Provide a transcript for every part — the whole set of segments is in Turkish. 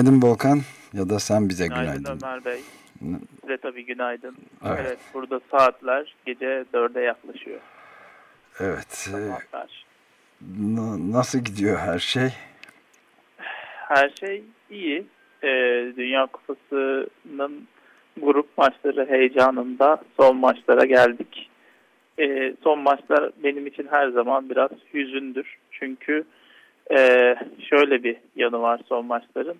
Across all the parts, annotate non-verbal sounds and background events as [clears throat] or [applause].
Günaydın Volkan ya da sen bize günaydın. Günaydın Ömer Bey. Size tabii günaydın. Evet. evet burada saatler gece dörde yaklaşıyor. Evet. E, nasıl gidiyor her şey? Her şey iyi. Ee, Dünya Kupası'nın grup maçları heyecanında son maçlara geldik. Ee, son maçlar benim için her zaman biraz hüzündür. Çünkü e, şöyle bir yanı var son maçların.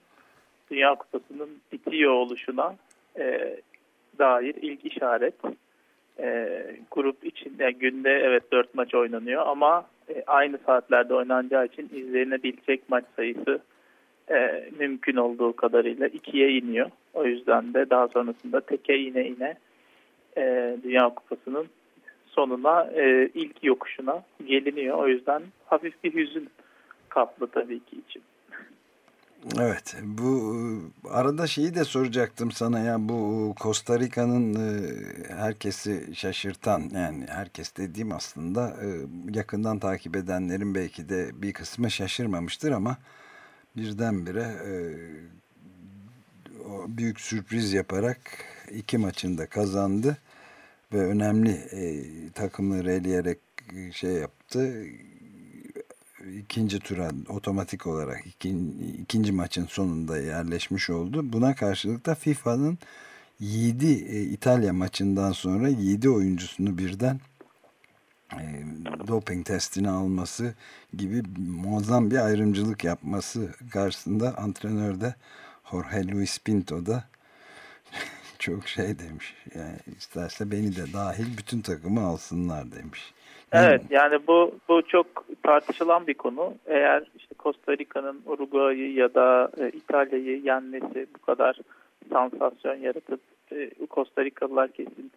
Dünya Kupası'nın bitiyor oluşuna e, dair ilk işaret. E, grup içinde yani günde evet dört maç oynanıyor ama e, aynı saatlerde oynanacağı için izlenebilecek maç sayısı e, mümkün olduğu kadarıyla ikiye iniyor. O yüzden de daha sonrasında teke ine ine e, Dünya Kupası'nın sonuna e, ilk yokuşuna geliniyor. O yüzden hafif bir hüzün kaplı tabii ki için. Evet bu arada şeyi de soracaktım sana ya bu Costa Rica'nın e, herkesi şaşırtan yani herkes dediğim aslında e, yakından takip edenlerin belki de bir kısmı şaşırmamıştır ama birdenbire e, büyük sürpriz yaparak iki maçında kazandı ve önemli takımları eleyerek şey yaptı ikinci tura otomatik olarak ikinci, ikinci maçın sonunda yerleşmiş oldu. Buna karşılık da FIFA'nın 7 e, İtalya maçından sonra 7 oyuncusunu birden e, doping testini alması gibi muazzam bir ayrımcılık yapması karşısında antrenör de Jorge Luis Pinto da çok şey demiş. Yani isterse beni de dahil bütün takımı alsınlar demiş. Evet yani bu bu çok tartışılan bir konu. Eğer işte Costa Rica'nın Uruguay'ı ya da e, İtalya'yı yenmesi bu kadar sansasyon yaratıp e, Costa Rikalılar kesin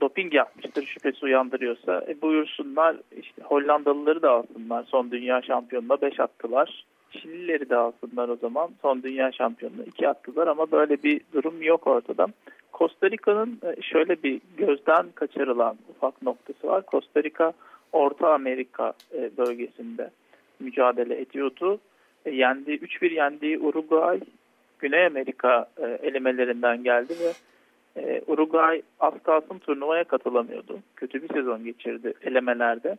doping yapmıştır şüphesi uyandırıyorsa e, buyursunlar işte Hollandalıları da alsınlar son dünya şampiyonuna 5 attılar. Şilileri de alsınlar o zaman son dünya şampiyonuna 2 attılar ama böyle bir durum yok ortada. Costa Rica'nın e, şöyle bir gözden kaçırılan ufak noktası var. Costa Rica Orta Amerika e, bölgesinde mücadele ediyordu. E, yendiği 3-1 yendiği Uruguay Güney Amerika elemelerinden geldi ve Uruguay az kalsın turnuvaya katılamıyordu. Kötü bir sezon geçirdi elemelerde.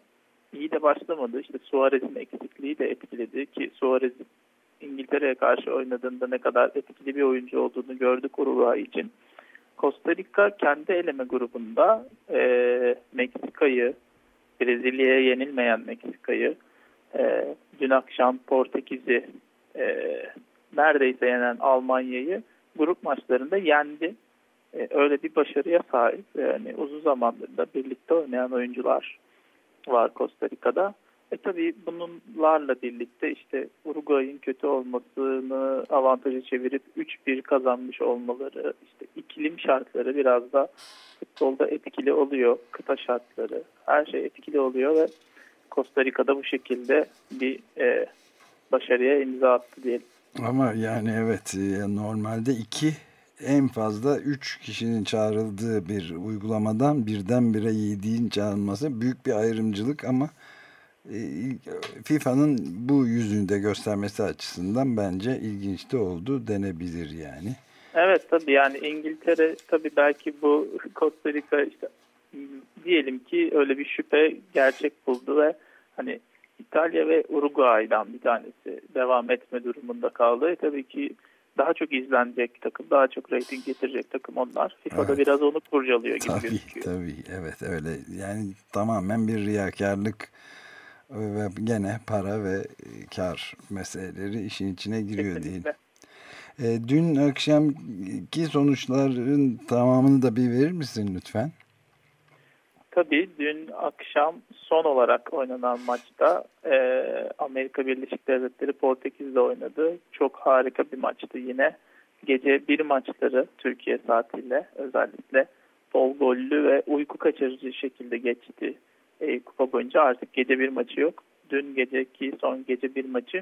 İyi de başlamadı. İşte Suarez'in eksikliği de etkiledi ki Suarez İngiltere'ye karşı oynadığında ne kadar etkili bir oyuncu olduğunu gördük Uruguay için. Costa Rica kendi eleme grubunda e, Meksika'yı, Brezilya'ya yenilmeyen Meksika'yı, e, dün akşam Portekiz'i e, neredeyse yenen Almanya'yı grup maçlarında yendi. E, öyle bir başarıya sahip. Yani uzun zamandır da birlikte oynayan oyuncular var Costa Rica'da. E tabii bunlarla birlikte işte Uruguay'ın kötü olmasını avantajı çevirip 3-1 kazanmış olmaları, işte iklim şartları biraz da futbolda etkili oluyor. Kıta şartları, her şey etkili oluyor ve Costa Rica'da bu şekilde bir e, başarıya imza attı diyelim. Ama yani evet e, normalde iki en fazla 3 kişinin çağrıldığı bir uygulamadan birdenbire 7'nin çağrılması büyük bir ayrımcılık ama e, FIFA'nın bu yüzünü de göstermesi açısından bence ilginç de oldu denebilir yani. Evet tabii yani İngiltere tabii belki bu Costa Rica işte diyelim ki öyle bir şüphe gerçek buldu ve hani İtalya ve Uruguay'dan bir tanesi devam etme durumunda kaldı. E, tabii ki daha çok izlenecek takım, daha çok reyting getirecek takım onlar. FIFA'da evet. biraz onu kurcalıyor gibi tabii, gözüküyor. Tabii, evet öyle. Yani tamamen bir riyakarlık ve gene para ve kar meseleleri işin içine giriyor değil. E, dün akşamki sonuçların tamamını da bir verir misin lütfen? Tabii dün akşam son olarak oynanan maçta e, Amerika Birleşik Devletleri Portekiz'de oynadı. Çok harika bir maçtı yine. Gece bir maçları Türkiye saatiyle özellikle bol gollü ve uyku kaçırıcı şekilde geçti. E, kupa boyunca artık gece bir maçı yok. Dün geceki son gece bir maçı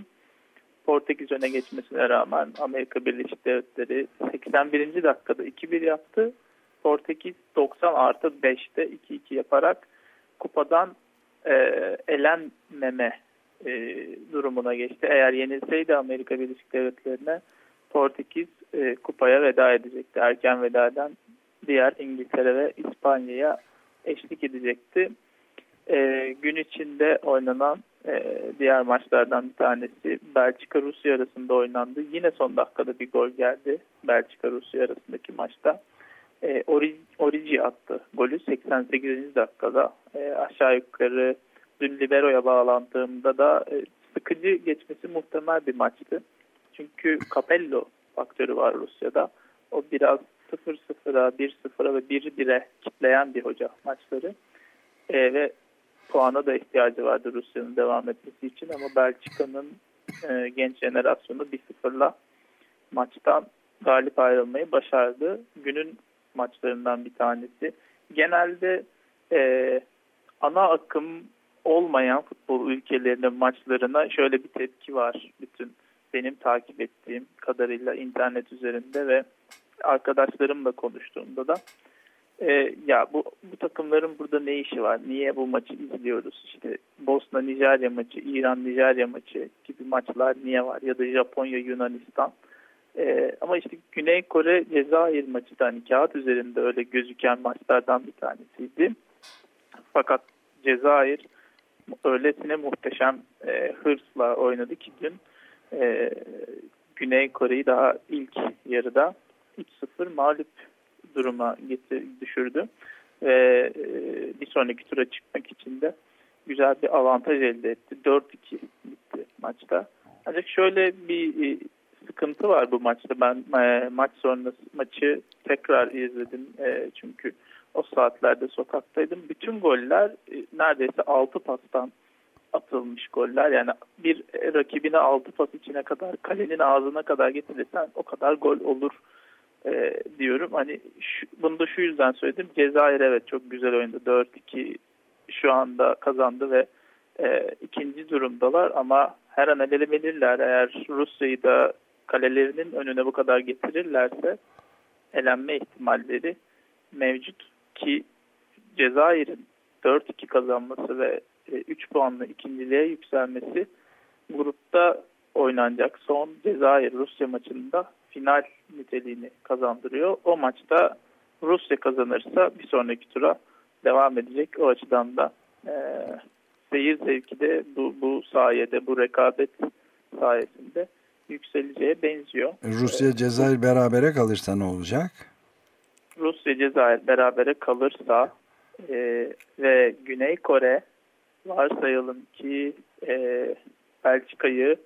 Portekiz öne geçmesine rağmen Amerika Birleşik Devletleri 81. dakikada 2-1 yaptı. Portekiz 90 artı 5'te 2-2 yaparak kupadan e, elenmeme e, durumuna geçti. Eğer yenilseydi Amerika Birleşik Devletleri'ne Portekiz e, kupaya veda edecekti. Erken veda eden diğer İngiltere ve İspanya'ya eşlik edecekti. E, gün içinde oynanan e, diğer maçlardan bir tanesi Belçika-Rusya arasında oynandı. Yine son dakikada bir gol geldi Belçika-Rusya arasındaki maçta. E, Origi attı golü 88. dakikada. E, aşağı yukarı dün Libero'ya bağlandığımda da e, sıkıcı geçmesi muhtemel bir maçtı. Çünkü Capello faktörü var Rusya'da. O biraz 0-0'a, 1-0'a ve 1-1'e kitleyen bir hoca maçları. E, ve puana da ihtiyacı vardı Rusya'nın devam etmesi için ama Belçika'nın e, genç jenerasyonu 1-0'la maçtan galip ayrılmayı başardı. Günün maçlarından bir tanesi. Genelde e, ana akım olmayan futbol ülkelerinin maçlarına şöyle bir tepki var. Bütün benim takip ettiğim kadarıyla internet üzerinde ve arkadaşlarımla konuştuğumda da e, ya bu, bu takımların burada ne işi var? Niye bu maçı izliyoruz? İşte Bosna Nijerya maçı, İran Nijerya maçı gibi maçlar niye var? Ya da Japonya Yunanistan. E, ama işte Güney Kore Cezayir maçı da hani kağıt üzerinde öyle gözüken maçlardan bir tanesiydi. Fakat Cezayir öylesine muhteşem e, hırsla oynadı ki dün e, Güney Kore'yi daha ilk yarıda 3-0 mağlup duruma getir, düşürdü. Ve e, bir sonraki tura çıkmak için de güzel bir avantaj elde etti. 4-2 bitti maçta. Ancak şöyle bir e, sıkıntı var bu maçta. Ben e, maç sonrası maçı tekrar izledim. E, çünkü o saatlerde sokaktaydım. Bütün goller e, neredeyse 6 pastan atılmış goller. Yani bir rakibine 6 pas içine kadar, kalenin ağzına kadar getirirsen o kadar gol olur e, diyorum. Hani şu, bunu da şu yüzden söyledim. Cezayir evet çok güzel oynadı. 4-2 şu anda kazandı ve e, ikinci durumdalar ama her an elemelirler. Eğer Rusya'yı da kalelerinin önüne bu kadar getirirlerse elenme ihtimalleri mevcut ki Cezayir'in 4-2 kazanması ve 3 e, puanla ikinciliğe yükselmesi grupta oynanacak son Cezayir-Rusya maçında final niteliğini kazandırıyor. O maçta Rusya kazanırsa bir sonraki tura devam edecek. O açıdan da e, seyir zevki de bu, bu sayede, bu rekabet sayesinde yükseleceğe benziyor. Rusya Cezayir berabere kalırsa ne olacak? Rusya Cezayir berabere kalırsa e, ve Güney Kore varsayalım ki e, Belçika'yı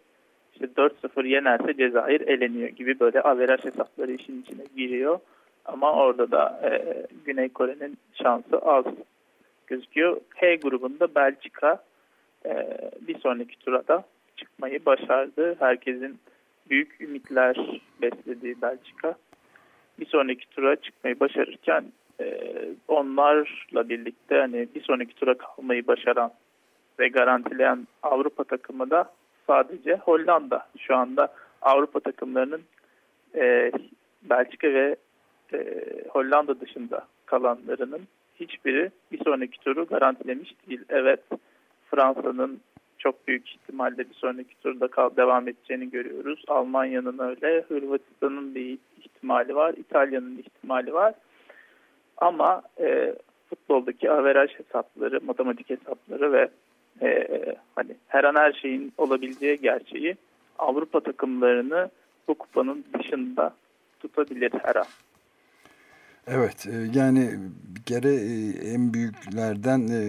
işte 4-0 yenerse Cezayir eleniyor gibi böyle averaj hesapları işin içine giriyor. Ama orada da e, Güney Kore'nin şansı az gözüküyor. H grubunda Belçika e, bir sonraki turada çıkmayı başardı. Herkesin büyük ümitler beslediği Belçika bir sonraki tura çıkmayı başarırken e, onlarla birlikte hani bir sonraki tura kalmayı başaran ve garantileyen Avrupa takımı da sadece Hollanda. Şu anda Avrupa takımlarının e, Belçika ve e, Hollanda dışında kalanlarının hiçbiri bir sonraki turu garantilemiş değil. Evet Fransa'nın çok büyük ihtimalle bir sonraki turda kal devam edeceğini görüyoruz. Almanya'nın öyle, Hırvatistan'ın bir ihtimali var, İtalya'nın ihtimali var. Ama e, futboldaki averaj hesapları, matematik hesapları ve e, hani her an her şeyin olabileceği gerçeği Avrupa takımlarını bu kupanın dışında tutabilir her an. Evet e, yani bir kere e, en büyüklerden e,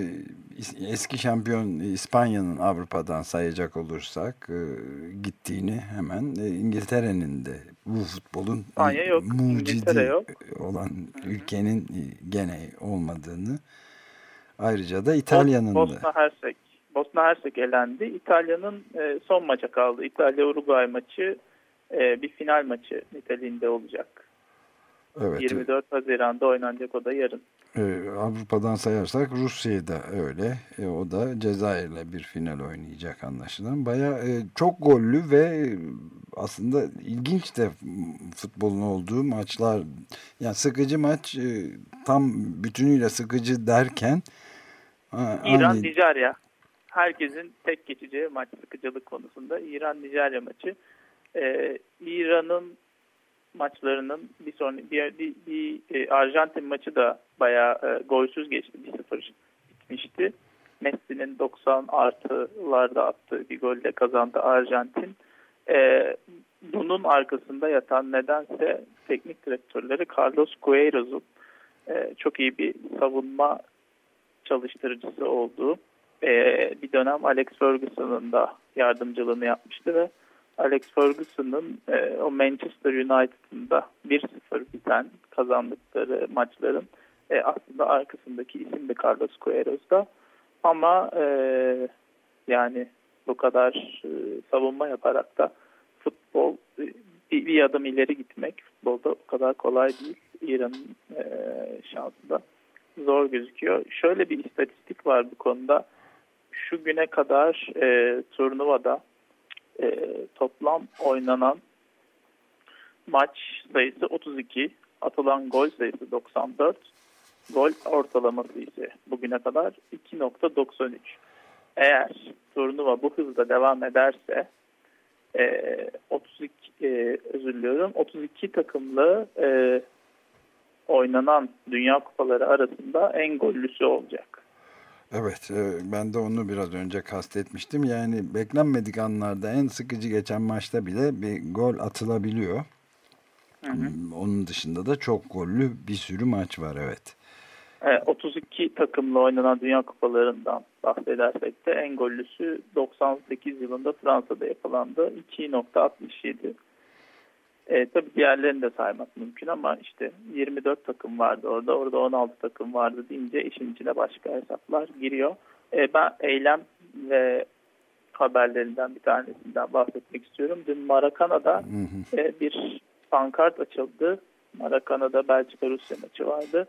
eski şampiyon İspanya'nın Avrupa'dan sayacak olursak gittiğini hemen İngiltere'nin de bu futbolun yok, mucidi yok. olan ülkenin gene olmadığını Ayrıca da İtalya'nın Bosna Hersek Bosna Hersek elendi. İtalya'nın son maça kaldı. İtalya Uruguay maçı bir final maçı niteliğinde olacak. Evet. 24 Haziran'da oynanacak o da yarın. Ee, Avrupa'dan sayarsak Rusya'yı da öyle. E, o da Cezayir'le bir final oynayacak anlaşılan. Baya e, çok gollü ve aslında ilginç de futbolun olduğu maçlar. Yani sıkıcı maç e, tam bütünüyle sıkıcı derken İran Nijerya. Herkesin tek geçeceği maç sıkıcılık konusunda İran Nijerya maçı. Ee, İran'ın maçlarının bir sonra bir, bir, bir e, Arjantin maçı da bayağı e, golsüz geçti. 1-0 bitmişti. Messi'nin 90 artılarda attığı bir golle kazandı Arjantin. E, bunun arkasında yatan nedense teknik direktörleri Carlos Queiroz'un e, çok iyi bir savunma çalıştırıcısı olduğu e, bir dönem Alex Ferguson'ın da yardımcılığını yapmıştı ve Alex Ferguson'ın e, o Manchester United'ın da 1-0 biten kazandıkları maçların e, aslında arkasındaki isim de Carlos Queiroz ama e, yani bu kadar e, savunma yaparak da futbol e, bir, bir adım ileri gitmek futbolda o kadar kolay değil. İran'ın e, şansı zor gözüküyor. Şöyle bir istatistik var bu konuda. Şu güne kadar e, turnuvada e, toplam oynanan maç sayısı 32, atılan gol sayısı 94, gol ortalaması ise bugüne kadar 2.93. Eğer turnuva bu hızla devam ederse e, 32 e, özür diliyorum 32 takımlı e, oynanan Dünya Kupaları arasında en gollüsü olacak. Evet e, ben de onu biraz önce kastetmiştim. Yani beklenmedik anlarda en sıkıcı geçen maçta bile bir gol atılabiliyor. Hı hı. Hmm, onun dışında da çok gollü bir sürü maç var evet. 32 takımla oynanan Dünya Kupalarından bahsedersek de en gollüsü 98 yılında Fransa'da yapılandı. 2.67 e, tabii diğerlerini de saymak mümkün ama işte 24 takım vardı orada. Orada 16 takım vardı deyince işin içine başka hesaplar giriyor. E, ben eylem ve haberlerinden bir tanesinden bahsetmek istiyorum. Dün Marakana'da e, bir pankart açıldı. Marakana'da Belçika-Rusya maçı vardı.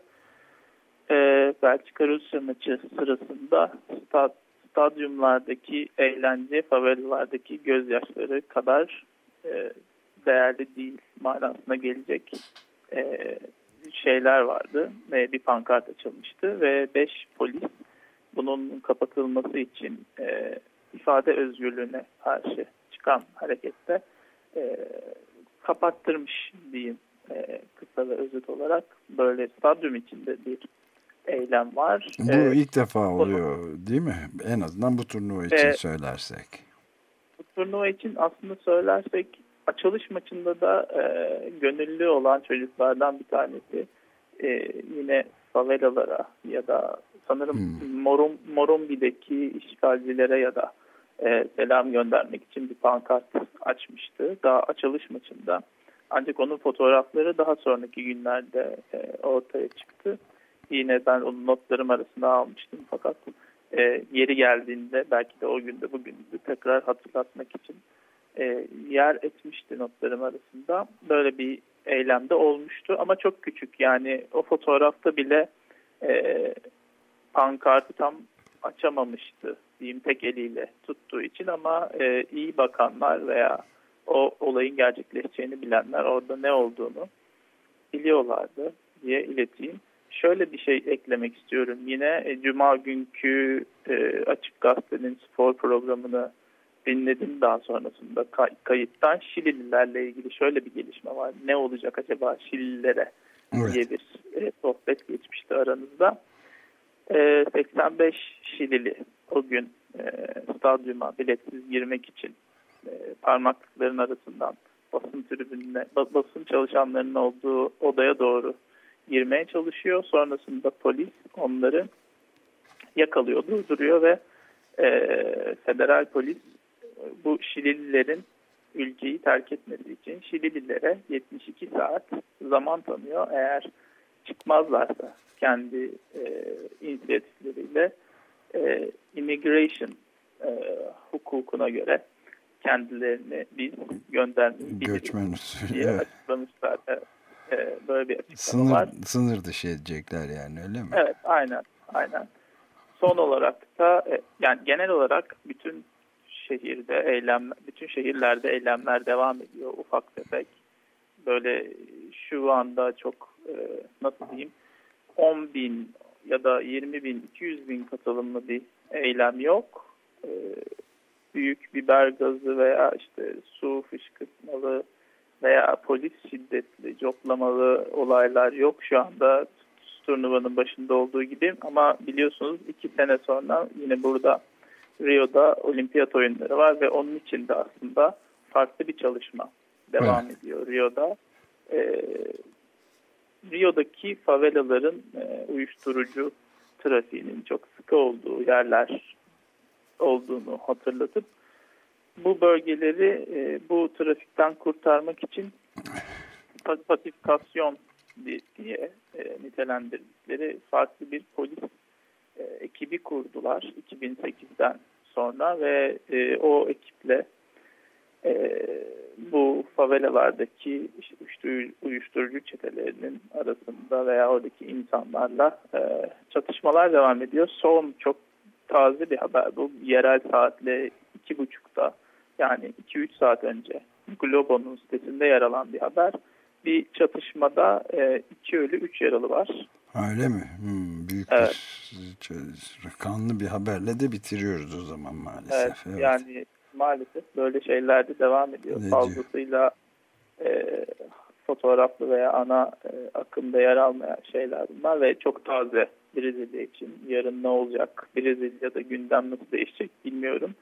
E, Belçika-Rusya maçı sırasında stad, stadyumlardaki eğlence, favelalardaki gözyaşları kadar e, değerli değil manasına gelecek e, şeyler vardı. E, bir pankart açılmıştı ve 5 polis bunun kapatılması için e, ifade özgürlüğüne karşı çıkan harekette e, kapattırmış diyeyim e, kısa ve özet olarak böyle stadyum içinde bir eylem var. Bu ee, ilk defa oluyor bunu, değil mi? En azından bu turnuva için e, söylersek. Bu turnuva için aslında söylersek açılış maçında da e, gönüllü olan çocuklardan bir tanesi e, yine favelalara ya da sanırım hmm. Morum, Morumbi'deki işgalcilere ya da e, selam göndermek için bir pankart açmıştı. Daha açılış maçında. Ancak onun fotoğrafları daha sonraki günlerde e, ortaya çıktı. Yine ben onun notlarım arasında almıştım fakat e, yeri geldiğinde belki de o günde bugün tekrar hatırlatmak için e, yer etmişti notlarım arasında. Böyle bir eylemde olmuştu ama çok küçük yani o fotoğrafta bile e, pankartı tam açamamıştı diyeyim tek eliyle tuttuğu için ama e, iyi bakanlar veya o olayın gerçekleşeceğini bilenler orada ne olduğunu biliyorlardı diye ileteyim. Şöyle bir şey eklemek istiyorum. Yine e, Cuma günkü e, Açık Gazete'nin spor programını dinledim daha sonrasında kay kayıttan Şilililerle ilgili şöyle bir gelişme var. Ne olacak acaba Şilililere evet. diye bir e, sohbet geçmişti aranızda. E, 85 Şilili o gün e, stadyuma biletsiz girmek için e, parmaklıkların arasından basın tribününe, basın çalışanlarının olduğu odaya doğru girmeye çalışıyor. Sonrasında polis onları yakalıyor, durduruyor ve e, federal polis bu Şilililerin ülkeyi terk etmesi için Şilililere 72 saat zaman tanıyor. Eğer çıkmazlarsa kendi e, inisiyatifleriyle e, immigration e, hukukuna göre kendilerini biz göndermeyi Göçmen diye evet. Evet. E, böyle bir açıklama sınır, var. Sınır dışı edecekler yani öyle mi? Evet aynen. aynen. Son olarak da e, yani genel olarak bütün şehirde eylem, bütün şehirlerde eylemler devam ediyor ufak tefek. Böyle şu anda çok e, nasıl diyeyim 10 bin ya da 20 bin 200 bin katılımlı bir eylem yok. E, büyük biber gazı veya işte su fışkırtmalı veya polis şiddetli coplamalı olaylar yok şu anda turnuvanın başında olduğu gibi ama biliyorsunuz iki sene sonra yine burada Rio'da olimpiyat oyunları var ve onun için de aslında farklı bir çalışma devam evet. ediyor Rio'da. Ee, Rio'daki favelaların e, uyuşturucu trafiğinin çok sıkı olduğu yerler olduğunu hatırlatıp bu bölgeleri e, bu trafikten kurtarmak için pasifikasyon diye e, nitelendirdikleri farklı bir polis e, ekibi kurdular 2008'den sonra ve e, o ekiple e, bu favelalardaki uyuşturucu çetelerinin arasında veya oradaki insanlarla e, çatışmalar devam ediyor. Son çok taze bir haber bu. Yerel saatle iki buçukta yani 2-3 saat önce Globo'nun sitesinde yer alan bir haber. Bir çatışmada e, iki ölü, üç yaralı var. Öyle mi? Hmm, büyük evet. bir kanlı bir haberle de bitiriyoruz o zaman maalesef. Evet, evet. yani maalesef böyle şeyler de devam ediyor. Ne Fazlasıyla e, fotoğraflı veya ana e, akımda yer almayan şeyler bunlar ve çok taze Brezilya için. Yarın ne olacak? Brezilya'da gündem nasıl değişecek bilmiyorum.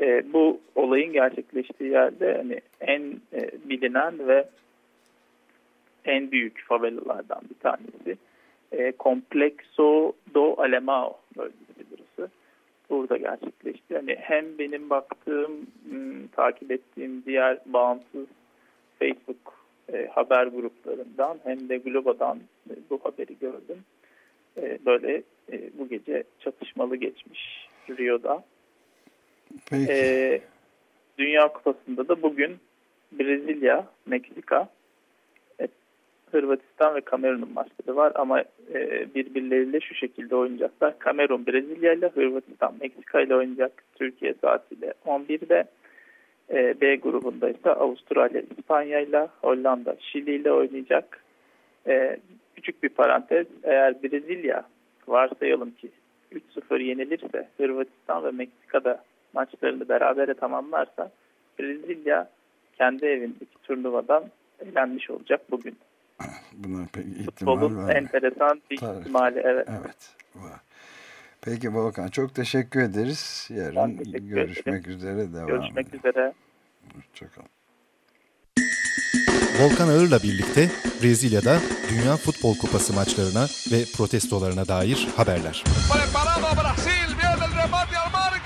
E, bu olayın gerçekleştiği yerde hani en e, bilinen ve en büyük favelalardan bir tanesi. E, Complexo do Alemão bölgesi burası. Burada gerçekleşti. Yani hem benim baktığım, hmm, takip ettiğim diğer bağımsız Facebook e, haber gruplarından hem de Globo'dan e, bu haberi gördüm. E, böyle e, bu gece çatışmalı geçmiş Rio'da. Peki. E, Dünya Kupası'nda da bugün Brezilya, Meksika, Hırvatistan ve Kamerun'un maçları var ama e, birbirleriyle şu şekilde oynayacaklar. Kamerun Brezilya ile Hırvatistan Meksika ile oynayacak Türkiye saatiyle 11'de. E, B grubunda ise Avustralya İspanya ile Hollanda Şili ile oynayacak. E, küçük bir parantez eğer Brezilya varsayalım ki 3-0 yenilirse Hırvatistan ve Meksika'da maçlarını berabere tamamlarsa Brezilya kendi evindeki turnuvadan elenmiş olacak bugün. [clears throat] Buna pek ihtimal Futbolun var. enteresan bir Tabii. ihtimali evet. Evet. Var. Peki Volkan çok teşekkür ederiz. Yarın teşekkür görüşmek ederim. üzere devam Görüşmek edelim. üzere. Hoşçakalın. Volkan Ağır'la birlikte Brezilya'da Dünya Futbol Kupası maçlarına ve protestolarına dair haberler. Preparado Brasil, viene el remate al marco.